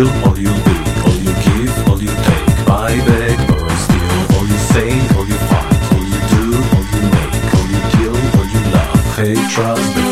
all you all you do, all you give, all you take. Buy beg, borrow, steal, all you say, all you fight, all you do, all you make, all you kill, all you love, hate, trust,